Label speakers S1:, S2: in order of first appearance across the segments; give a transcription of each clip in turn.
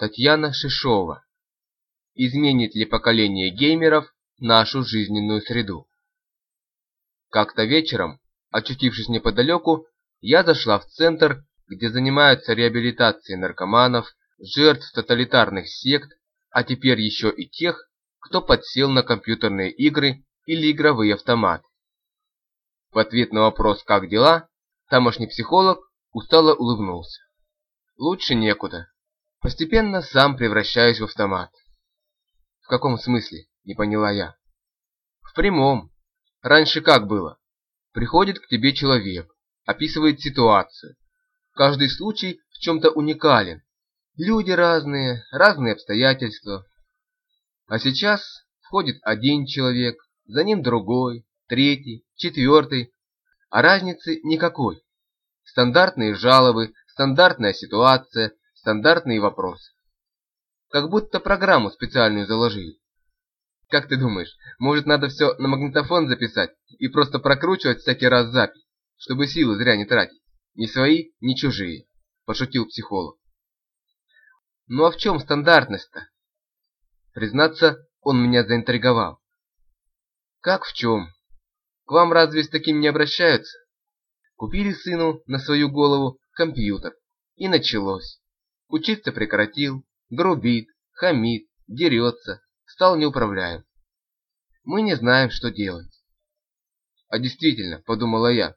S1: Татьяна Шишова. Изменит ли поколение геймеров нашу жизненную среду? Как-то вечером, очутившись неподалеку, я зашла в центр, где занимаются реабилитацией наркоманов, жертв тоталитарных сект, а теперь еще и тех, кто подсел на компьютерные игры или игровые автоматы. В ответ на вопрос «Как дела?» тамошний психолог устало улыбнулся. Лучше некуда. Постепенно сам превращаюсь в автомат. В каком смысле? Не поняла я. В прямом. Раньше как было? Приходит к тебе человек, описывает ситуацию. Каждый случай в чем-то уникален. Люди разные, разные обстоятельства. А сейчас входит один человек, за ним другой, третий, четвертый, а разницы никакой. Стандартные жалобы, стандартная ситуация, стандартные вопросы. Как будто программу специальную заложили. Как ты думаешь, может надо все на магнитофон записать и просто прокручивать всякий раз запись, чтобы силы зря не тратить? Ни свои, ни чужие, пошутил психолог. Ну а в чем стандартность-то? Признаться, он меня заинтриговал. Как в чем? К вам разве с таким не обращаются? Купили сыну на свою голову компьютер, и началось. Учиться прекратил, грубит, хамит, дерется, стал неуправляем. Мы не знаем, что делать. А действительно, подумала я,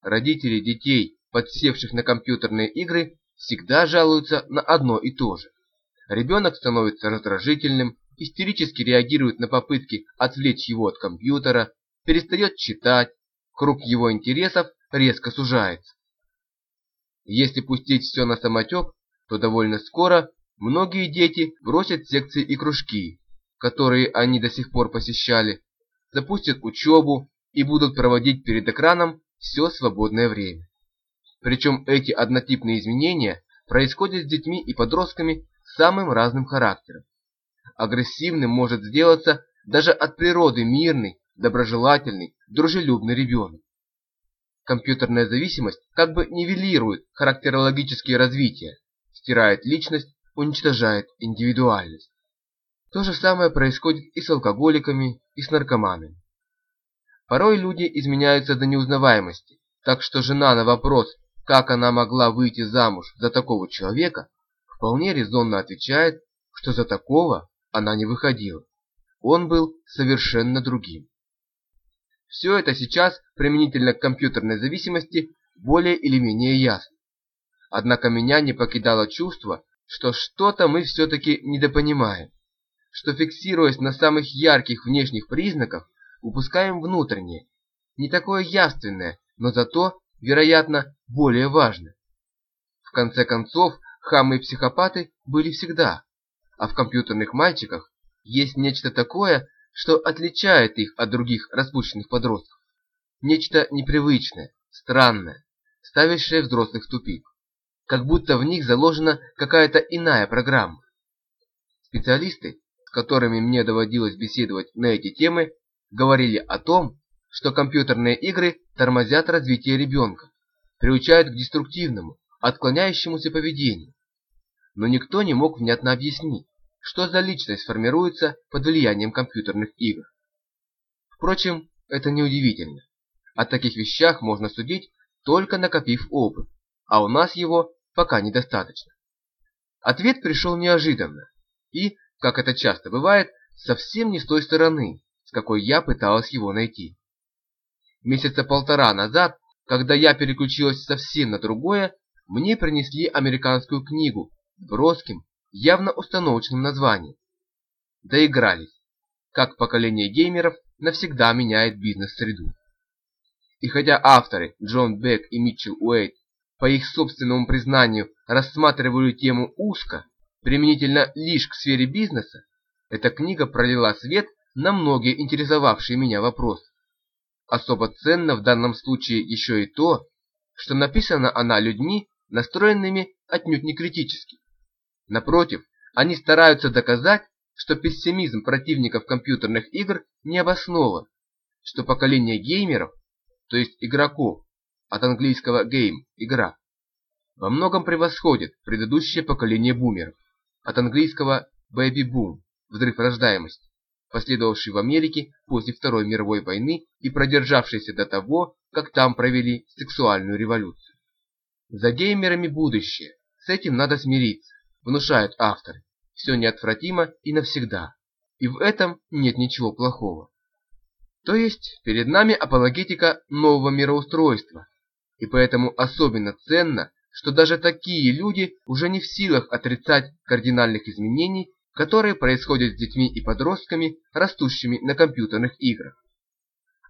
S1: родители детей, подсевших на компьютерные игры, всегда жалуются на одно и то же. Ребенок становится раздражительным, истерически реагирует на попытки отвлечь его от компьютера, перестает читать, круг его интересов резко сужается. Если пустить все на самотек, то довольно скоро многие дети бросят секции и кружки, которые они до сих пор посещали, запустят учебу и будут проводить перед экраном все свободное время. Причем эти однотипные изменения происходят с детьми и подростками самым разным характером. Агрессивным может сделаться даже от природы мирный, доброжелательный, дружелюбный ребенок. Компьютерная зависимость как бы нивелирует характерологические развития, стирает личность, уничтожает индивидуальность. То же самое происходит и с алкоголиками, и с наркоманами. Порой люди изменяются до неузнаваемости, так что жена на вопрос, как она могла выйти замуж за такого человека, вполне резонно отвечает, что за такого она не выходила. Он был совершенно другим. Все это сейчас, применительно к компьютерной зависимости, более или менее ясно. Однако меня не покидало чувство, что что-то мы все-таки недопонимаем, что фиксируясь на самых ярких внешних признаках, упускаем внутреннее, не такое явственное, но зато, вероятно, более важное. В конце концов, хамы и психопаты были всегда, а в компьютерных мальчиках есть нечто такое, что отличает их от других распущенных подростков. Нечто непривычное, странное, ставящее взрослых в тупик. Как будто в них заложена какая-то иная программа. Специалисты, с которыми мне доводилось беседовать на эти темы, говорили о том, что компьютерные игры тормозят развитие ребенка, приучают к деструктивному, отклоняющемуся поведению. Но никто не мог внятно объяснить, что за личность формируется под влиянием компьютерных игр. Впрочем, это неудивительно. О таких вещах можно судить, только накопив опыт, а у нас его пока недостаточно. Ответ пришел неожиданно и, как это часто бывает, совсем не с той стороны, с какой я пыталась его найти. Месяца полтора назад, когда я переключилась совсем на другое, мне принесли американскую книгу с броским, явно установочным названием. Доигрались. Как поколение геймеров навсегда меняет бизнес-среду. И хотя авторы Джон Бек и Митчелл Уэйт по их собственному признанию рассматривали тему узко, применительно лишь к сфере бизнеса, эта книга пролила свет на многие интересовавшие меня вопросы. Особо ценно в данном случае еще и то, что написана она людьми, настроенными отнюдь не критически. Напротив, они стараются доказать, что пессимизм противников компьютерных игр не обоснован, что поколение геймеров, то есть игроков, от английского game – игра, во многом превосходит предыдущее поколение бумеров, от английского «baby boom» – взрыв рождаемости, последовавший в Америке после Второй мировой войны и продержавшийся до того, как там провели сексуальную революцию. За геймерами будущее, с этим надо смириться, внушают авторы. Все неотвратимо и навсегда. И в этом нет ничего плохого. То есть перед нами апологетика нового мироустройства. И поэтому особенно ценно, что даже такие люди уже не в силах отрицать кардинальных изменений, которые происходят с детьми и подростками, растущими на компьютерных играх.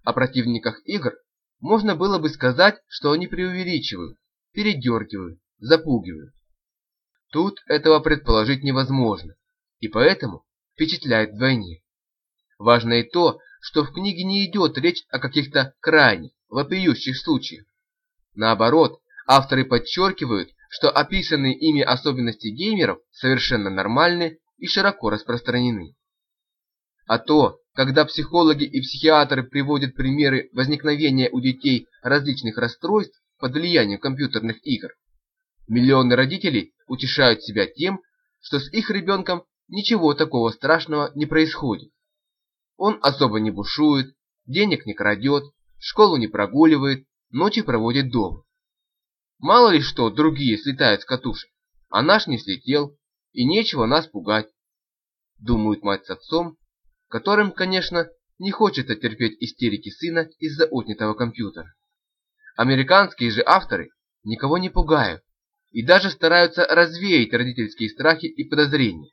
S1: О противниках игр можно было бы сказать, что они преувеличивают, передергивают, запугивают. Тут этого предположить невозможно, и поэтому впечатляет вдвойне. Важно и то, что в книге не идет речь о каких-то крайних, вопиющих случаях. Наоборот, авторы подчеркивают, что описанные ими особенности геймеров совершенно нормальны и широко распространены. А то, когда психологи и психиатры приводят примеры возникновения у детей различных расстройств под влиянием компьютерных игр, миллионы родителей утешают себя тем, что с их ребенком ничего такого страшного не происходит. Он особо не бушует, денег не крадет, школу не прогуливает, ночи проводит дома. Мало ли что другие слетают с катушек, а наш не слетел, и нечего нас пугать. Думают мать с отцом, которым, конечно, не хочется терпеть истерики сына из-за отнятого компьютера. Американские же авторы никого не пугают и даже стараются развеять родительские страхи и подозрения.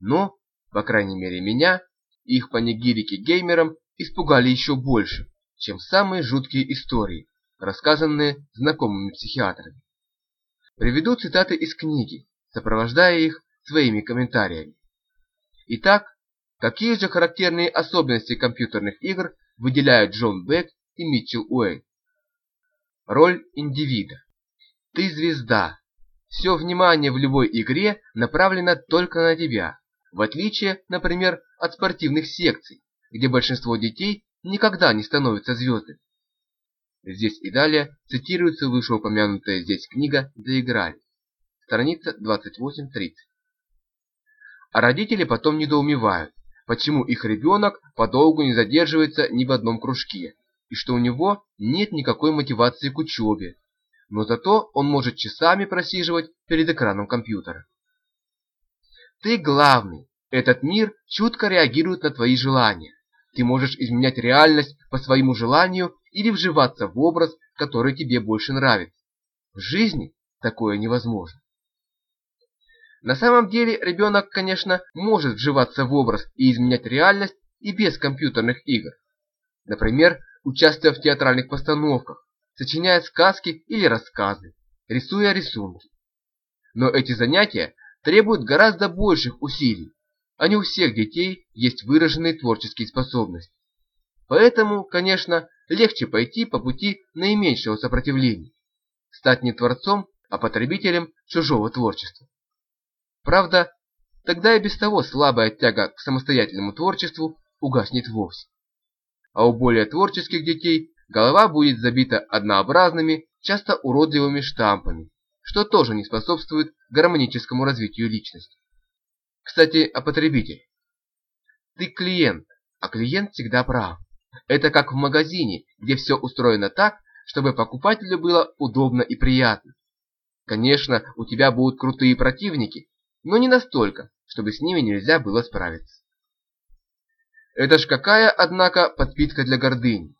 S1: Но, по крайней мере меня, их панигирики геймерам испугали еще больше, чем самые жуткие истории, рассказанные знакомыми психиатрами. Приведу цитаты из книги, сопровождая их своими комментариями. Итак, какие же характерные особенности компьютерных игр выделяют Джон Бек и Митчелл Уэйн? Роль индивида. Ты звезда. Все внимание в любой игре направлено только на тебя, в отличие, например, от спортивных секций, где большинство детей никогда не становятся звездами. Здесь и далее цитируется вышеупомянутая здесь книга «Доиграли». Страница 28-30. А родители потом недоумевают, почему их ребенок подолгу не задерживается ни в одном кружке, и что у него нет никакой мотивации к учебе, но зато он может часами просиживать перед экраном компьютера. Ты главный, этот мир чутко реагирует на твои желания. Ты можешь изменять реальность по своему желанию или вживаться в образ, который тебе больше нравится. В жизни такое невозможно. На самом деле ребенок, конечно, может вживаться в образ и изменять реальность и без компьютерных игр. Например, участвуя в театральных постановках, сочиняя сказки или рассказы, рисуя рисунки. Но эти занятия требуют гораздо больших усилий, а не у всех детей есть выраженные творческие способности. Поэтому, конечно, легче пойти по пути наименьшего сопротивления, стать не творцом, а потребителем чужого творчества. Правда, тогда и без того слабая тяга к самостоятельному творчеству угаснет вовсе. А у более творческих детей голова будет забита однообразными, часто уродливыми штампами, что тоже не способствует гармоническому развитию личности. Кстати, о потребителе. Ты клиент, а клиент всегда прав. Это как в магазине, где все устроено так, чтобы покупателю было удобно и приятно. Конечно, у тебя будут крутые противники, но не настолько, чтобы с ними нельзя было справиться. Это ж какая, однако, подпитка для гордыни,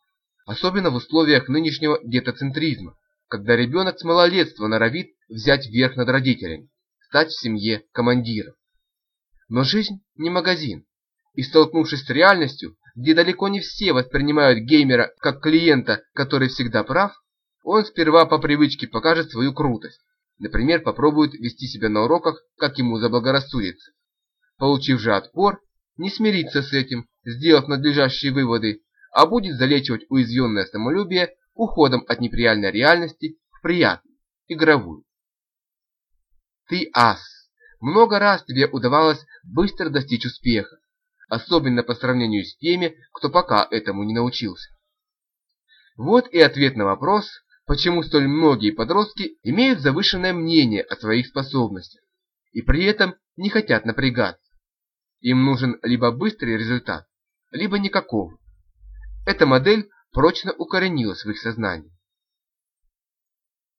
S1: особенно в условиях нынешнего гетоцентризма, когда ребенок с малолетства норовит взять верх над родителями, стать в семье командиром. Но жизнь не магазин, и столкнувшись с реальностью, где далеко не все воспринимают геймера как клиента, который всегда прав, он сперва по привычке покажет свою крутость. Например, попробует вести себя на уроках, как ему заблагорассудится. Получив же отпор, не смириться с этим, сделав надлежащие выводы, а будет залечивать уязвленное самолюбие уходом от непреальной реальности в приятную, игровую. Ты ас. Много раз тебе удавалось быстро достичь успеха, особенно по сравнению с теми, кто пока этому не научился. Вот и ответ на вопрос, почему столь многие подростки имеют завышенное мнение о своих способностях и при этом не хотят напрягаться. Им нужен либо быстрый результат, либо никакого. Эта модель прочно укоренилась в их сознании.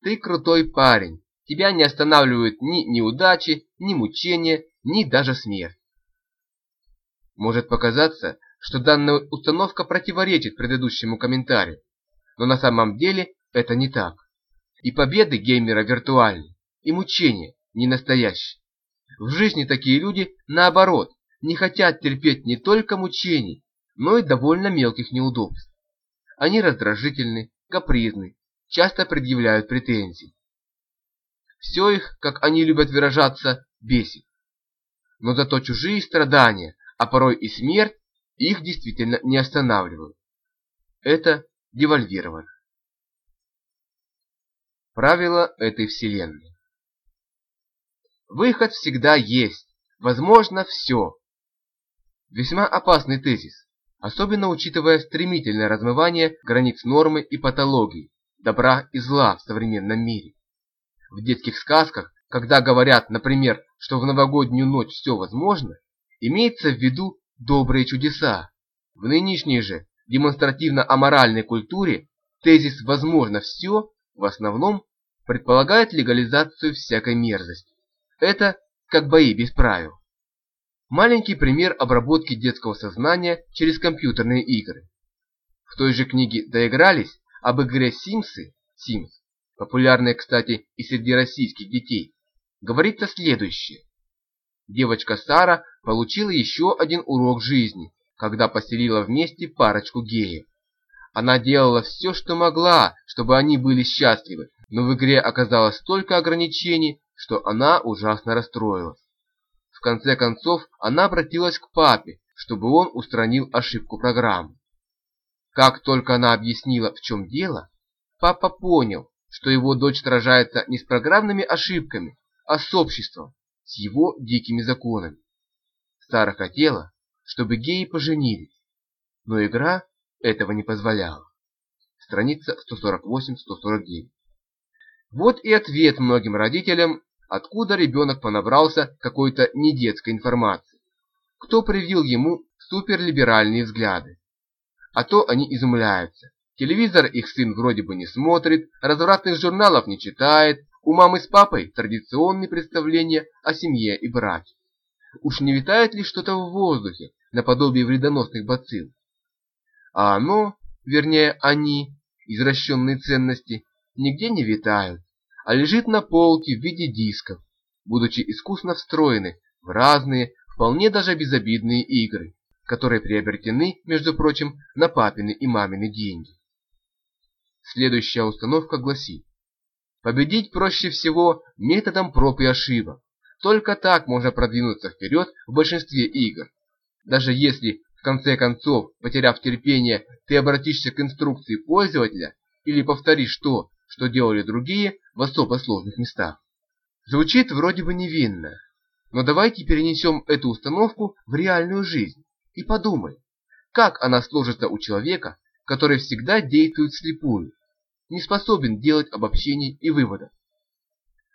S1: Ты крутой парень, тебя не останавливают ни неудачи, ни мучения, ни даже смерть. Может показаться, что данная установка противоречит предыдущему комментарию, но на самом деле это не так. И победы геймера виртуальны, и мучения не настоящие. В жизни такие люди, наоборот, не хотят терпеть не только мучений, но и довольно мелких неудобств. Они раздражительны, капризны, часто предъявляют претензии. Все их, как они любят выражаться, бесит. Но зато чужие страдания, а порой и смерть, их действительно не останавливают. Это девальвировано. Правило этой вселенной. Выход всегда есть, возможно все. Весьма опасный тезис, особенно учитывая стремительное размывание границ нормы и патологии, добра и зла в современном мире. В детских сказках, когда говорят, например, что в новогоднюю ночь все возможно, имеется в виду добрые чудеса. В нынешней же демонстративно-аморальной культуре тезис «возможно все» в основном предполагает легализацию всякой мерзости. Это как бои без правил. Маленький пример обработки детского сознания через компьютерные игры. В той же книге «Доигрались» об игре «Симсы» Sims, популярной, кстати, и среди российских детей, говорится следующее. Девочка Сара получила еще один урок жизни, когда поселила вместе парочку геев. Она делала все, что могла, чтобы они были счастливы, но в игре оказалось столько ограничений, что она ужасно расстроилась конце концов она обратилась к папе, чтобы он устранил ошибку программы. Как только она объяснила, в чем дело, папа понял, что его дочь сражается не с программными ошибками, а с обществом, с его дикими законами. Сара хотела, чтобы геи поженились, но игра этого не позволяла. Страница 148-149. Вот и ответ многим родителям откуда ребенок понабрался какой-то недетской информации. Кто привил ему суперлиберальные взгляды. А то они изумляются. Телевизор их сын вроде бы не смотрит, развратных журналов не читает, у мамы с папой традиционные представления о семье и браке. Уж не витает ли что-то в воздухе, наподобие вредоносных бацилл? А оно, вернее они, извращенные ценности, нигде не витают а лежит на полке в виде дисков, будучи искусно встроены в разные, вполне даже безобидные игры, которые приобретены, между прочим, на папины и мамины деньги. Следующая установка гласит, победить проще всего методом проб и ошибок. Только так можно продвинуться вперед в большинстве игр. Даже если, в конце концов, потеряв терпение, ты обратишься к инструкции пользователя или повторишь то, что делали другие в особо сложных местах. Звучит вроде бы невинно, но давайте перенесем эту установку в реальную жизнь и подумаем, как она сложится у человека, который всегда действует слепую, не способен делать обобщений и выводов.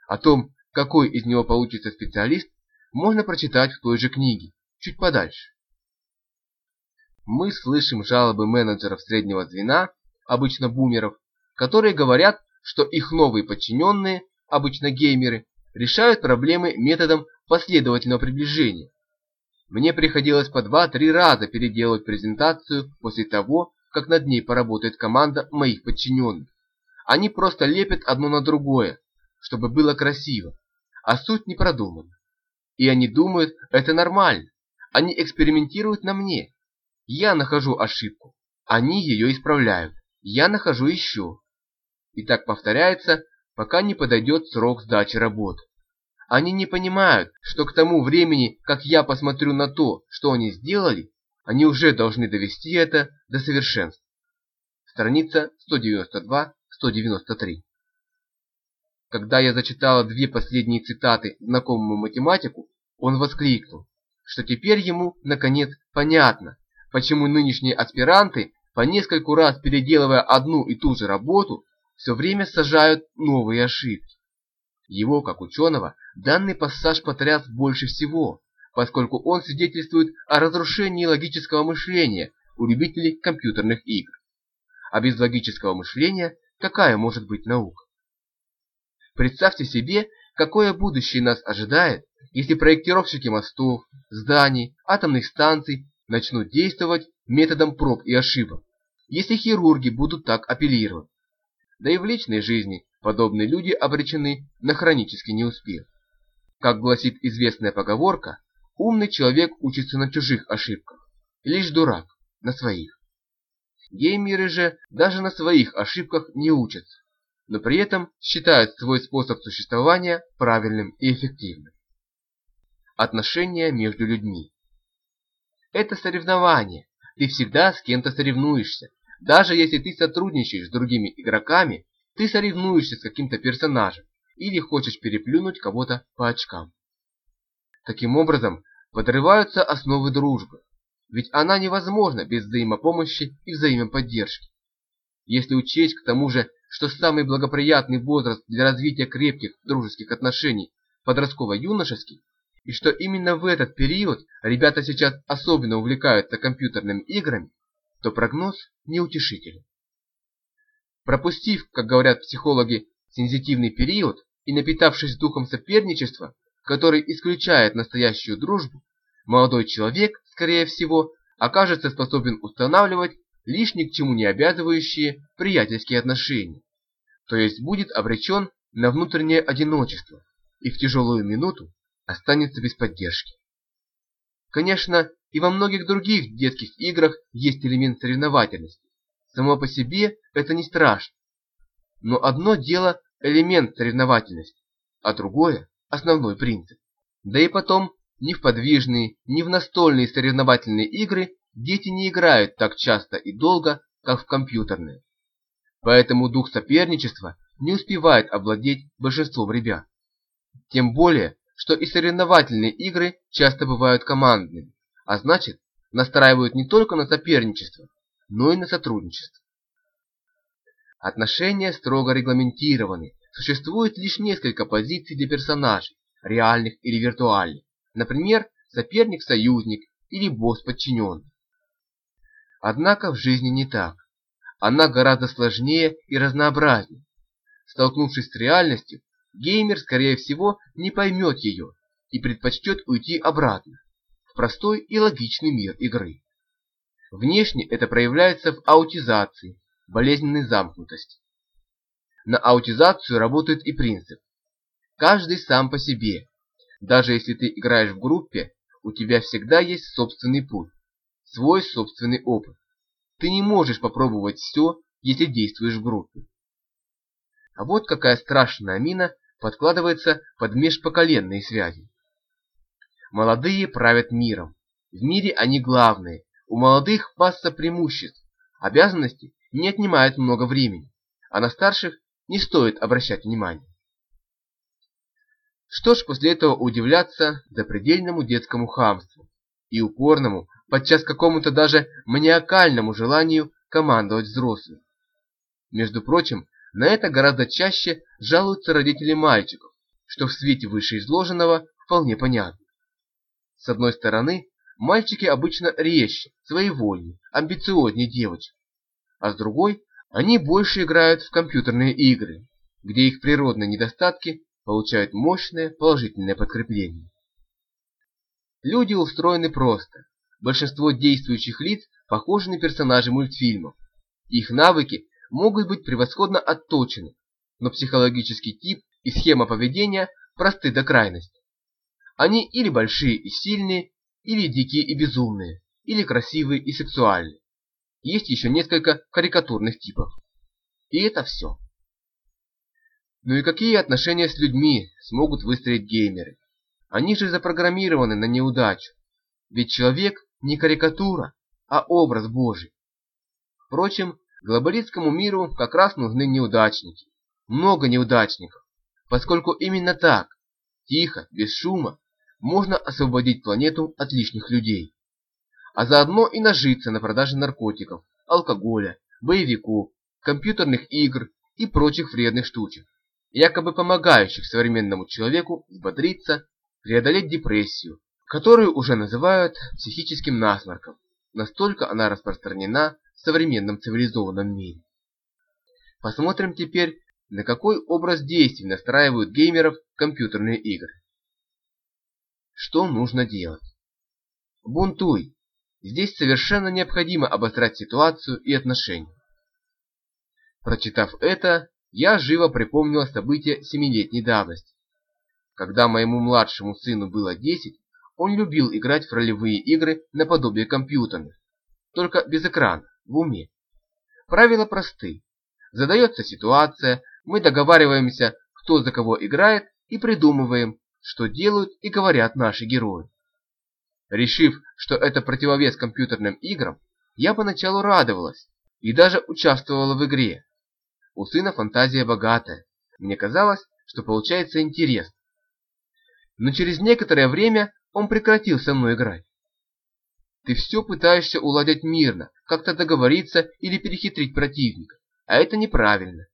S1: О том, какой из него получится специалист, можно прочитать в той же книге, чуть подальше. Мы слышим жалобы менеджеров среднего звена, обычно бумеров, которые говорят, что их новые подчиненные, обычно геймеры, решают проблемы методом последовательного приближения. Мне приходилось по два-три раза переделывать презентацию после того, как над ней поработает команда моих подчиненных. Они просто лепят одно на другое, чтобы было красиво, а суть не продумана. И они думают, это нормально. Они экспериментируют на мне. Я нахожу ошибку, они ее исправляют. Я нахожу еще. И так повторяется, пока не подойдет срок сдачи работ. Они не понимают, что к тому времени, как я посмотрю на то, что они сделали, они уже должны довести это до совершенства. Страница 192-193. Когда я зачитала две последние цитаты знакомому математику, он воскликнул, что теперь ему, наконец, понятно, почему нынешние аспиранты, по нескольку раз переделывая одну и ту же работу, все время сажают новые ошибки. Его, как ученого, Данный пассаж потряс больше всего, поскольку он свидетельствует о разрушении логического мышления у любителей компьютерных игр. А без логического мышления какая может быть наука? Представьте себе, какое будущее нас ожидает, если проектировщики мостов, зданий, атомных станций начнут действовать методом проб и ошибок, если хирурги будут так апеллировать. Да и в личной жизни подобные люди обречены на хронический неуспех. Как гласит известная поговорка, умный человек учится на чужих ошибках, лишь дурак на своих. Геймеры же даже на своих ошибках не учатся, но при этом считают свой способ существования правильным и эффективным. Отношения между людьми. Это соревнование. Ты всегда с кем-то соревнуешься. Даже если ты сотрудничаешь с другими игроками, ты соревнуешься с каким-то персонажем или хочешь переплюнуть кого-то по очкам. Таким образом, подрываются основы дружбы, ведь она невозможна без взаимопомощи и взаимоподдержки. Если учесть к тому же, что самый благоприятный возраст для развития крепких дружеских отношений подростково-юношеский, и что именно в этот период ребята сейчас особенно увлекаются компьютерными играми, то прогноз неутешителен. Пропустив, как говорят психологи, сензитивный период и напитавшись духом соперничества, который исключает настоящую дружбу, молодой человек, скорее всего, окажется способен устанавливать лишь ни к чему не обязывающие приятельские отношения, то есть будет обречен на внутреннее одиночество и в тяжелую минуту останется без поддержки. Конечно, и во многих других детских играх есть элемент соревновательности. Само по себе это не страшно. Но одно дело элемент соревновательности, а другое – основной принцип. Да и потом, ни в подвижные, ни в настольные соревновательные игры дети не играют так часто и долго, как в компьютерные. Поэтому дух соперничества не успевает овладеть большинством ребят. Тем более, что и соревновательные игры часто бывают командными, а значит, настраивают не только на соперничество, но и на сотрудничество. Отношения строго регламентированы, существует лишь несколько позиций для персонажей, реальных или виртуальных, например, соперник-союзник или босс-подчиненный. Однако в жизни не так. Она гораздо сложнее и разнообразнее. Столкнувшись с реальностью, геймер, скорее всего, не поймет ее и предпочтет уйти обратно, в простой и логичный мир игры. Внешне это проявляется в аутизации, болезненной замкнутости. На аутизацию работает и принцип. Каждый сам по себе. Даже если ты играешь в группе, у тебя всегда есть собственный путь, свой собственный опыт. Ты не можешь попробовать все, если действуешь в группе. А вот какая страшная мина подкладывается под межпоколенные связи. Молодые правят миром. В мире они главные. У молодых масса преимуществ. Обязанности не отнимают много времени, а на старших не стоит обращать внимания. Что ж после этого удивляться запредельному детскому хамству и упорному, подчас какому-то даже маниакальному желанию командовать взрослым. Между прочим, на это гораздо чаще жалуются родители мальчиков, что в свете вышеизложенного вполне понятно. С одной стороны, мальчики обычно резче, своевольнее, амбициознее девочек, а с другой, они больше играют в компьютерные игры, где их природные недостатки получают мощное положительное подкрепление. Люди устроены просто. Большинство действующих лиц похожи на персонажей мультфильмов. Их навыки могут быть превосходно отточены, но психологический тип и схема поведения просты до крайности. Они или большие и сильные, или дикие и безумные, или красивые и сексуальные. Есть еще несколько карикатурных типов. И это все. Ну и какие отношения с людьми смогут выстроить геймеры? Они же запрограммированы на неудачу. Ведь человек не карикатура, а образ Божий. Впрочем, Глобалистскому миру как раз нужны неудачники. Много неудачников, поскольку именно так, тихо, без шума, можно освободить планету от лишних людей. А заодно и нажиться на продаже наркотиков, алкоголя, боевиков, компьютерных игр и прочих вредных штучек. якобы помогающих современному человеку взбодриться, преодолеть депрессию, которую уже называют психическим насморком. Настолько она распространена в современном цивилизованном мире. Посмотрим теперь, на какой образ действий настраивают геймеров компьютерные игры. Что нужно делать? Бунтуй. Здесь совершенно необходимо обострять ситуацию и отношения. Прочитав это, я живо припомнил события семилетней давности. Когда моему младшему сыну было 10, он любил играть в ролевые игры наподобие компьютерных, только без экрана, в уме. Правила просты. Задается ситуация, мы договариваемся, кто за кого играет, и придумываем, что делают и говорят наши герои. Решив, что это противовес компьютерным играм, я поначалу радовалась и даже участвовала в игре. У сына фантазия богатая. Мне казалось, что получается интересно. Но через некоторое время он прекратил со мной играть. Ты все пытаешься уладить мирно, как-то договориться или перехитрить противника. А это неправильно.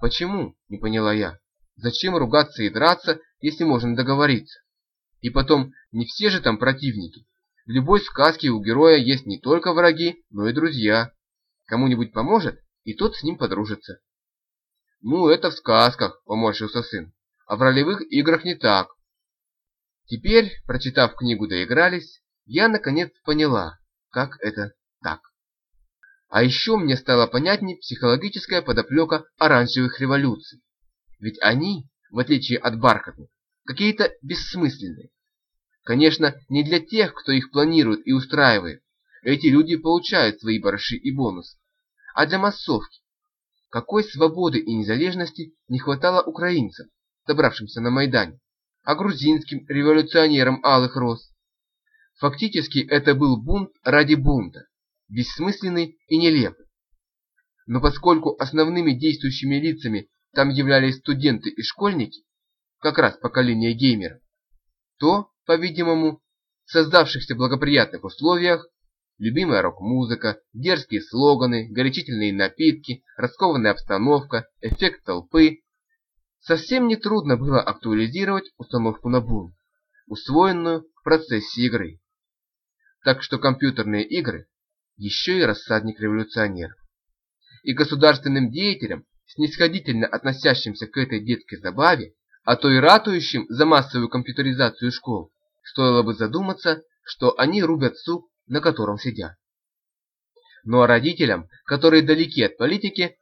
S1: Почему? Не поняла я. Зачем ругаться и драться, если можно договориться? И потом, не все же там противники. В любой сказке у героя есть не только враги, но и друзья. Кому-нибудь поможет, и тот с ним подружится. Ну, это в сказках, поморщился сын. А в ролевых играх не так. Теперь, прочитав книгу «Доигрались», я наконец поняла, как это так. А еще мне стало понятней психологическая подоплека оранжевых революций. Ведь они, в отличие от бархатных, какие-то бессмысленные. Конечно, не для тех, кто их планирует и устраивает. Эти люди получают свои барыши и бонусы. А для массовки. Какой свободы и незалежности не хватало украинцам, собравшимся на Майдане а грузинским революционерам алых роз. Фактически это был бунт ради бунта, бессмысленный и нелепый. Но поскольку основными действующими лицами там являлись студенты и школьники, как раз поколение геймеров, то, по-видимому, в создавшихся благоприятных условиях любимая рок-музыка, дерзкие слоганы, горячительные напитки, раскованная обстановка, эффект толпы, Совсем не трудно было актуализировать установку на бум, усвоенную в процессе игры. Так что компьютерные игры еще и рассадник революционеров. И государственным деятелям, снисходительно относящимся к этой детской забаве, а то и ратующим за массовую компьютеризацию школ, стоило бы задуматься, что они рубят суп, на котором сидят. Ну а родителям, которые далеки от политики,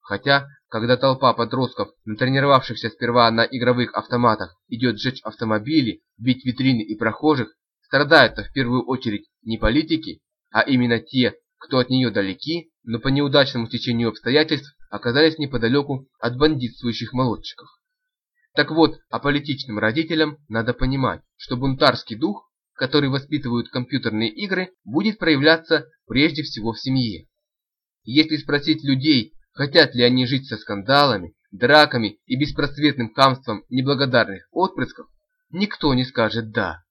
S1: хотя когда толпа подростков, натренировавшихся сперва на игровых автоматах, идет сжечь автомобили, бить витрины и прохожих, страдают-то в первую очередь не политики, а именно те, кто от нее далеки, но по неудачному течению обстоятельств оказались неподалеку от бандитствующих молодчиков. Так вот, аполитичным родителям надо понимать, что бунтарский дух, который воспитывают компьютерные игры, будет проявляться прежде всего в семье. Если спросить людей, Хотят ли они жить со скандалами, драками и беспросветным хамством неблагодарных отпрысков, никто не скажет «да».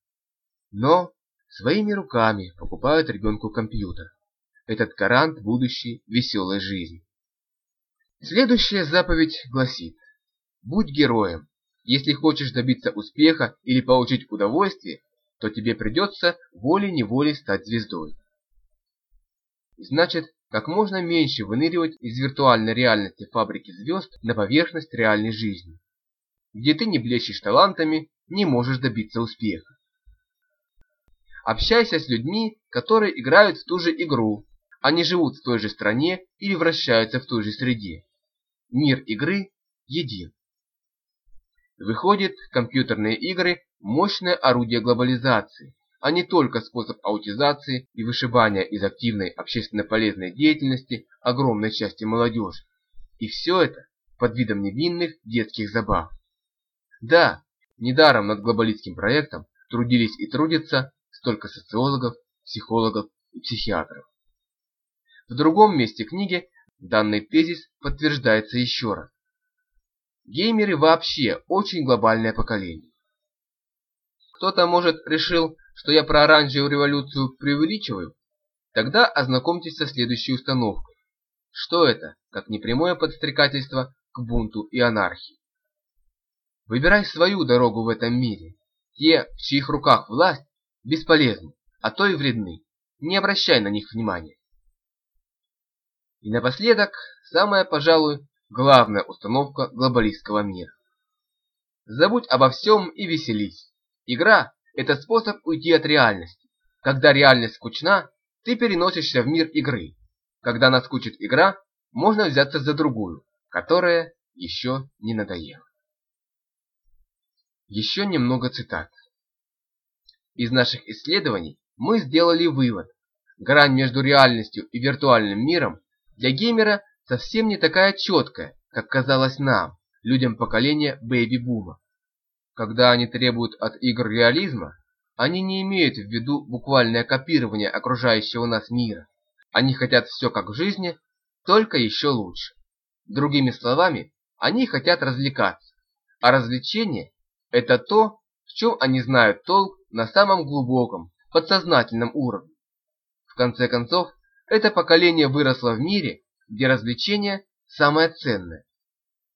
S1: Но своими руками покупают ребенку компьютер. Этот гарант будущей веселой жизни. Следующая заповедь гласит «Будь героем. Если хочешь добиться успеха или получить удовольствие, то тебе придется волей-неволей стать звездой». Значит, как можно меньше выныривать из виртуальной реальности фабрики звезд на поверхность реальной жизни, где ты не блещешь талантами, не можешь добиться успеха. Общайся с людьми, которые играют в ту же игру, они живут в той же стране или вращаются в той же среде. Мир игры един. Выходит, компьютерные игры – мощное орудие глобализации, а не только способ аутизации и вышибания из активной общественно полезной деятельности огромной части молодежи. И все это под видом невинных детских забав. Да, недаром над глобалистским проектом трудились и трудятся столько социологов, психологов и психиатров. В другом месте книги данный тезис подтверждается еще раз. Геймеры вообще очень глобальное поколение. Кто-то, может, решил, что я про оранжевую революцию преувеличиваю? Тогда ознакомьтесь со следующей установкой. Что это, как непрямое подстрекательство к бунту и анархии? Выбирай свою дорогу в этом мире. Те, в чьих руках власть, бесполезны, а то и вредны. Не обращай на них внимания. И напоследок, самая, пожалуй, главная установка глобалистского мира. Забудь обо всем и веселись. Игра – это способ уйти от реальности. Когда реальность скучна, ты переносишься в мир игры. Когда наскучит игра, можно взяться за другую, которая еще не надоела. Еще немного цитат. Из наших исследований мы сделали вывод. Грань между реальностью и виртуальным миром для геймера совсем не такая четкая, как казалось нам, людям поколения бэйби-бума. Когда они требуют от игр реализма, они не имеют в виду буквальное копирование окружающего нас мира. Они хотят все как в жизни, только еще лучше. Другими словами, они хотят развлекаться, а развлечение – это то, в чем они знают толк на самом глубоком, подсознательном уровне. В конце концов, это поколение выросло в мире, где развлечение самое ценное.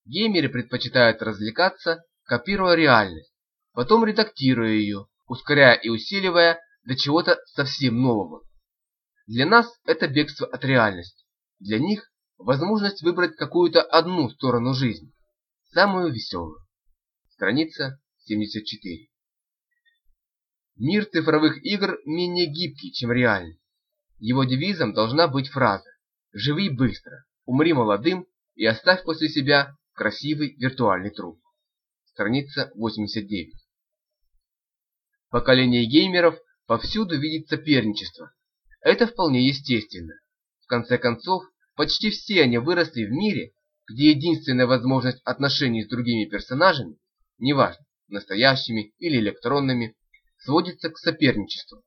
S1: Геймеры предпочитают развлекаться, копируя реальность, потом редактируя ее, ускоряя и усиливая до чего-то совсем нового. Для нас это бегство от реальности, для них возможность выбрать какую-то одну сторону жизни, самую веселую. Страница 74. Мир цифровых игр менее гибкий, чем реальный. Его девизом должна быть фраза «Живи быстро, умри молодым и оставь после себя красивый виртуальный труп». Страница 89. Поколение геймеров повсюду видит соперничество. Это вполне естественно. В конце концов, почти все они выросли в мире, где единственная возможность отношений с другими персонажами, неважно, настоящими или электронными, сводится к соперничеству.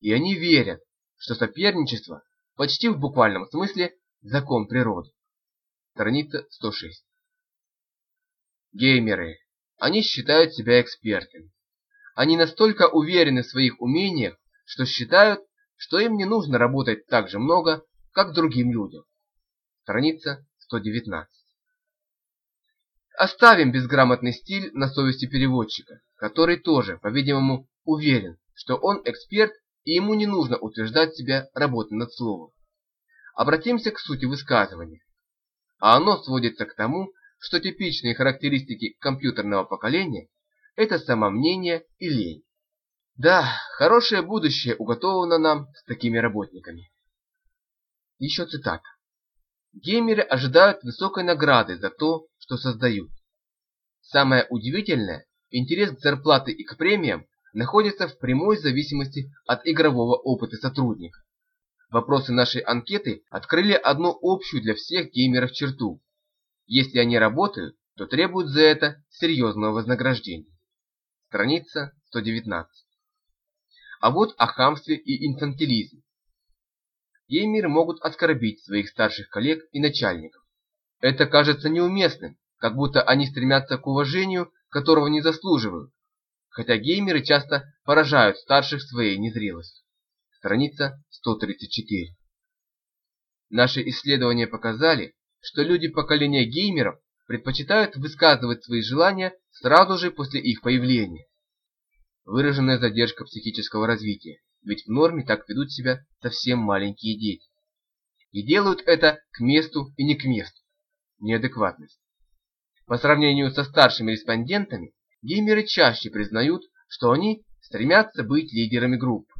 S1: И они верят, что соперничество почти в буквальном смысле закон природы. Страница 106. Геймеры. Они считают себя экспертами. Они настолько уверены в своих умениях, что считают, что им не нужно работать так же много, как другим людям. Страница 119. Оставим безграмотный стиль на совести переводчика, который тоже, по-видимому, уверен, что он эксперт и ему не нужно утверждать себя работой над словом. Обратимся к сути высказывания. А оно сводится к тому, что типичные характеристики компьютерного поколения – это самомнение и лень. Да, хорошее будущее уготовано нам с такими работниками. Еще цитата. Геймеры ожидают высокой награды за то, что создают. Самое удивительное, интерес к зарплате и к премиям находится в прямой зависимости от игрового опыта сотрудника. Вопросы нашей анкеты открыли одну общую для всех геймеров черту. Если они работают, то требуют за это серьезного вознаграждения. Страница 119. А вот о хамстве и инфантилизме. Геймеры могут оскорбить своих старших коллег и начальников. Это кажется неуместным, как будто они стремятся к уважению, которого не заслуживают, хотя геймеры часто поражают старших своей незрелостью. Страница 134. Наши исследования показали, что люди поколения геймеров предпочитают высказывать свои желания сразу же после их появления. Выраженная задержка психического развития, ведь в норме так ведут себя совсем маленькие дети. И делают это к месту и не к месту. Неадекватность. По сравнению со старшими респондентами, геймеры чаще признают, что они стремятся быть лидерами групп.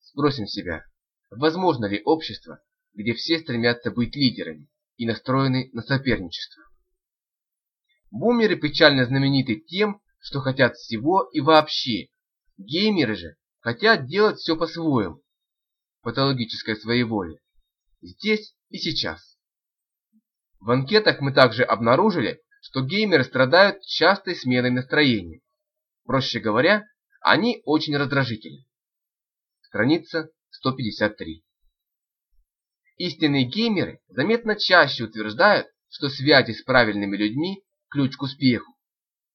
S1: Спросим себя, возможно ли общество, где все стремятся быть лидерами и настроены на соперничество? Бумеры печально знамениты тем, что хотят всего и вообще. Геймеры же хотят делать все по-своему. Патологическое своеволие. Здесь и сейчас. В анкетах мы также обнаружили, что геймеры страдают частой сменой настроения. Проще говоря, они очень раздражительны. Страница 153. Истинные геймеры заметно чаще утверждают, что связи с правильными людьми – ключ к успеху.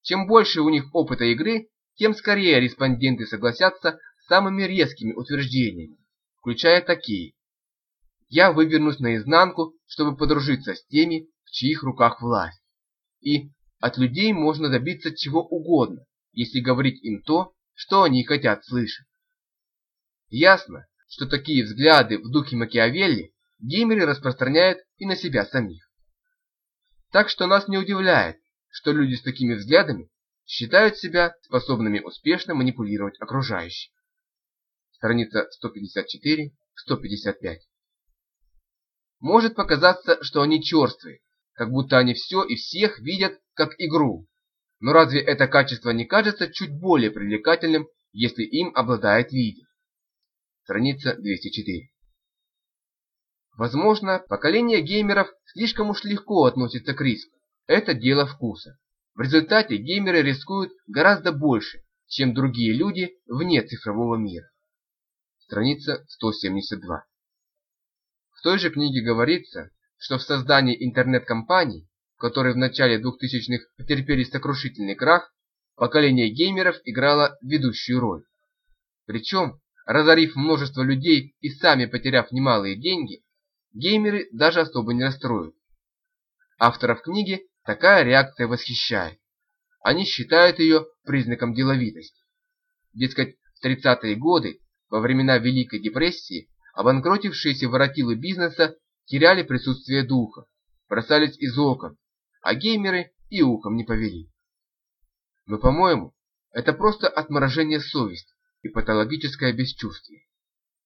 S1: Чем больше у них опыта игры, тем скорее респонденты согласятся с самыми резкими утверждениями, включая такие. Я вывернусь наизнанку, чтобы подружиться с теми, в чьих руках власть и от людей можно добиться чего угодно, если говорить им то, что они хотят слышать. Ясно, что такие взгляды в духе Макиавелли геймеры распространяют и на себя самих. Так что нас не удивляет, что люди с такими взглядами считают себя способными успешно манипулировать окружающими. Страница 154-155. Может показаться, что они черствые, как будто они все и всех видят как игру. Но разве это качество не кажется чуть более привлекательным, если им обладает лидер? Страница 204. Возможно, поколение геймеров слишком уж легко относится к риску. Это дело вкуса. В результате геймеры рискуют гораздо больше, чем другие люди вне цифрового мира. Страница 172. В той же книге говорится, что в создании интернет-компаний, которые в начале 2000-х потерпели сокрушительный крах, поколение геймеров играло ведущую роль. Причем, разорив множество людей и сами потеряв немалые деньги, геймеры даже особо не расстроят. Авторов книги такая реакция восхищает. Они считают ее признаком деловитости. Дескать, в 30-е годы, во времена Великой депрессии, обанкротившиеся воротилы бизнеса теряли присутствие духа, бросались из окон, а геймеры и ухом не повели. Но, по-моему, это просто отморожение совести и патологическое бесчувствие.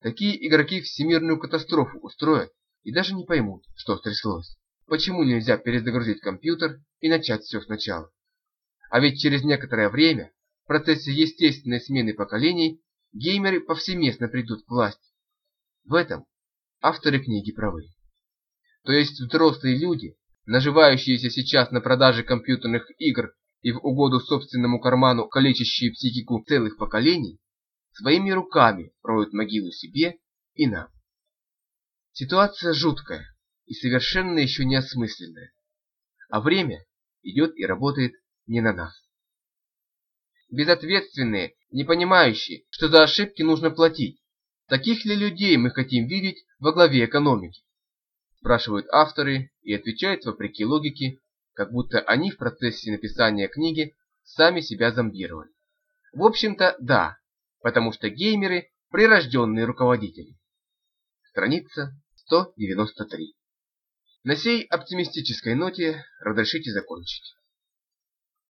S1: Такие игроки всемирную катастрофу устроят и даже не поймут, что стряслось. Почему нельзя перезагрузить компьютер и начать все сначала? А ведь через некоторое время, в процессе естественной смены поколений, геймеры повсеместно придут к власти. В этом авторы книги правы. То есть взрослые люди, наживающиеся сейчас на продаже компьютерных игр и в угоду собственному карману калечащие психику целых поколений, своими руками роют могилу себе и нам. Ситуация жуткая и совершенно еще не осмысленная, а время идет и работает не на нас. Безответственные, не понимающие, что за ошибки нужно платить. Таких ли людей мы хотим видеть во главе экономики? Спрашивают авторы и отвечают вопреки логике, как будто они в процессе написания книги сами себя зомбировали. В общем-то, да, потому что геймеры – прирожденные руководители. Страница 193. На сей оптимистической ноте разрешите закончить.